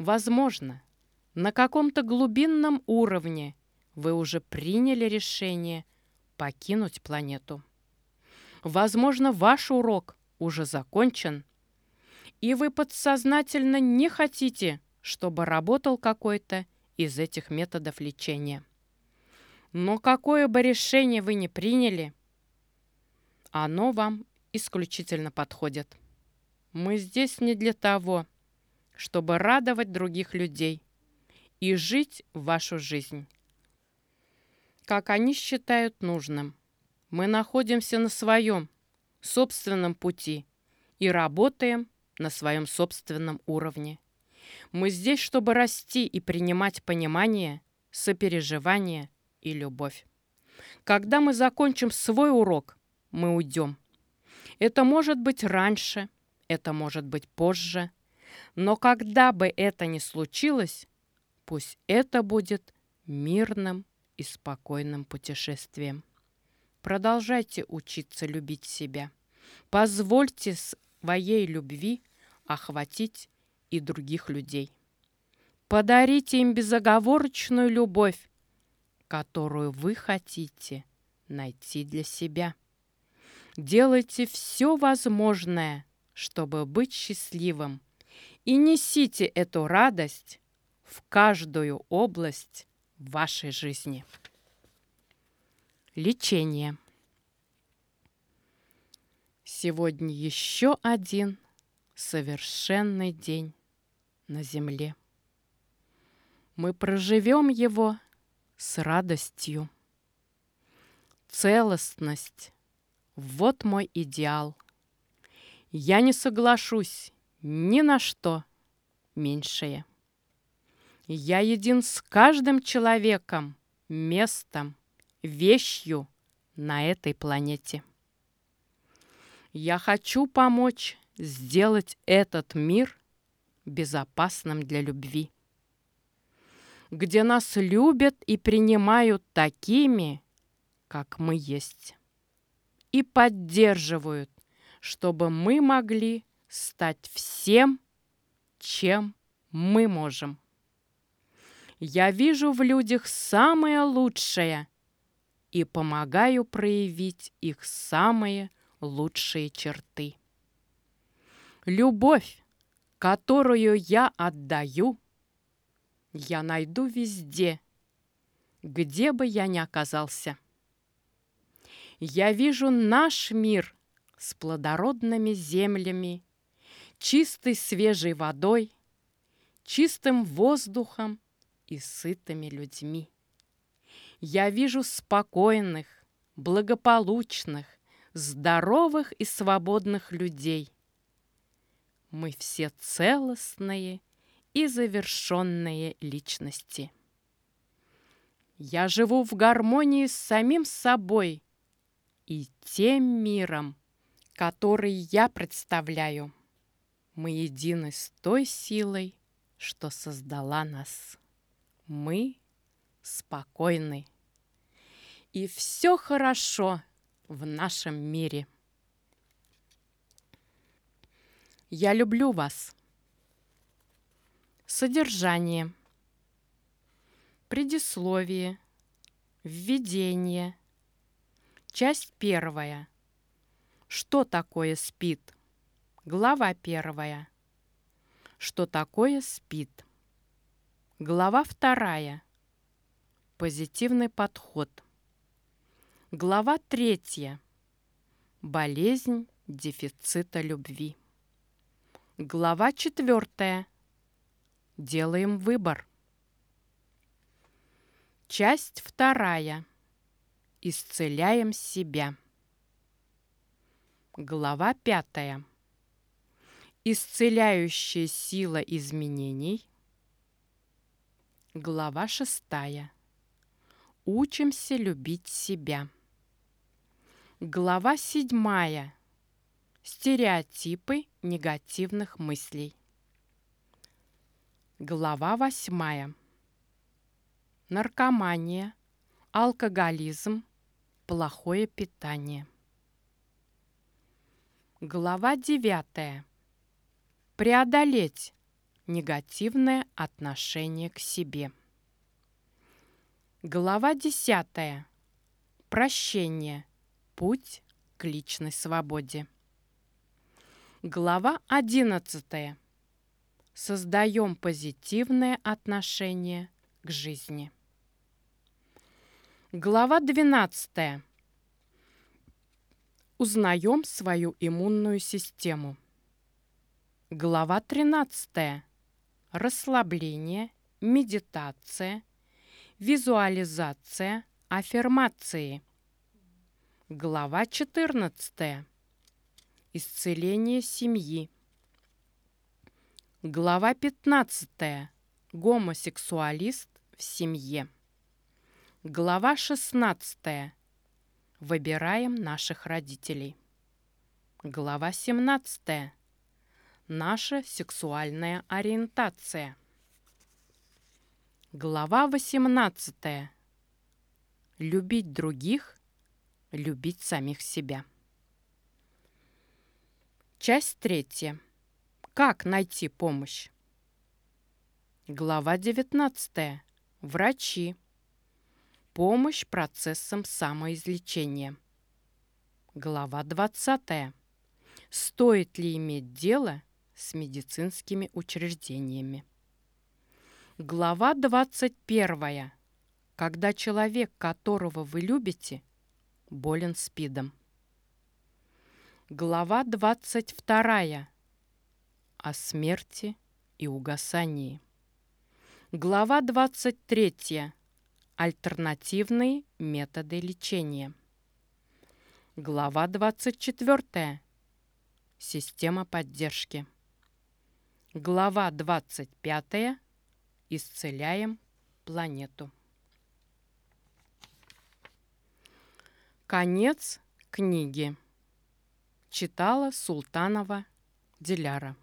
Возможно, на каком-то глубинном уровне вы уже приняли решение покинуть планету. Возможно, ваш урок уже закончен, и вы подсознательно не хотите, чтобы работал какой-то из этих методов лечения. Но какое бы решение вы ни приняли, оно вам исключительно подходит. Мы здесь не для того, чтобы радовать других людей и жить вашу жизнь, как они считают нужным. Мы находимся на своем собственном пути и работаем на своем собственном уровне. Мы здесь, чтобы расти и принимать понимание, сопереживание и любовь. Когда мы закончим свой урок, мы уйдем. Это может быть раньше, это может быть позже, но когда бы это ни случилось, пусть это будет мирным и спокойным путешествием. Продолжайте учиться любить себя. Позвольте своей любви охватить и других людей. Подарите им безоговорочную любовь, которую вы хотите найти для себя. Делайте все возможное, чтобы быть счастливым, и несите эту радость в каждую область вашей жизни. Лечение. Сегодня еще один совершенный день на земле. Мы проживем его с радостью. Целостность — вот мой идеал. Я не соглашусь ни на что меньшее. Я един с каждым человеком, местом, вещью на этой планете. Я хочу помочь сделать этот мир безопасным для любви, где нас любят и принимают такими, как мы есть, и поддерживают, чтобы мы могли стать всем, чем мы можем. Я вижу в людях самое лучшее и помогаю проявить их самые лучшие черты. Любовь, которую я отдаю, я найду везде, где бы я ни оказался. Я вижу наш мир с плодородными землями, чистой свежей водой, чистым воздухом и сытыми людьми. Я вижу спокойных, благополучных, здоровых и свободных людей. Мы все целостные и завершенные личности. Я живу в гармонии с самим собой и тем миром, который я представляю. Мы едины с той силой, что создала нас. Мы спокойны. И все хорошо в нашем мире. Я люблю вас. Содержание. Предисловие. Введение. Часть первая. Что такое СПИД? Глава первая. Что такое СПИД? Глава вторая. Позитивный подход. Глава третья. Болезнь дефицита любви. Глава четвертая. Делаем выбор. Часть вторая. Исцеляем себя. Глава пятая. Исцеляющая сила изменений. Глава шестая. Учимся любить себя. Глава седьмая. Стереотипы негативных мыслей. Глава восьмая. Наркомания, алкоголизм, плохое питание. Глава девятая. Преодолеть Негативное отношение к себе. Глава 10. Прощение. Путь к личной свободе. Глава 11. Создаем позитивное отношение к жизни. Глава 12. Узнаем свою иммунную систему. Глава 13. Расслабление, медитация, визуализация, аффирмации. Глава 14. Исцеление семьи. Глава 15. Гомосексуалист в семье. Глава 16. Выбираем наших родителей. Глава 17. Наша сексуальная ориентация. Глава 18. Любить других, любить самих себя. Часть третья. Как найти помощь? Глава 19. Врачи. Помощь процессам самоизлечения. Глава 20. Стоит ли иметь дело с медицинскими учреждениями? Глава 21. Когда человек, которого вы любите, болен СПИДом. Глава 22. О смерти и угасании. Глава 23. Альтернативные методы лечения. Глава 24. Система поддержки. Глава 25. Исцеляем планету. Конец книги. Читала Султанова Диляра.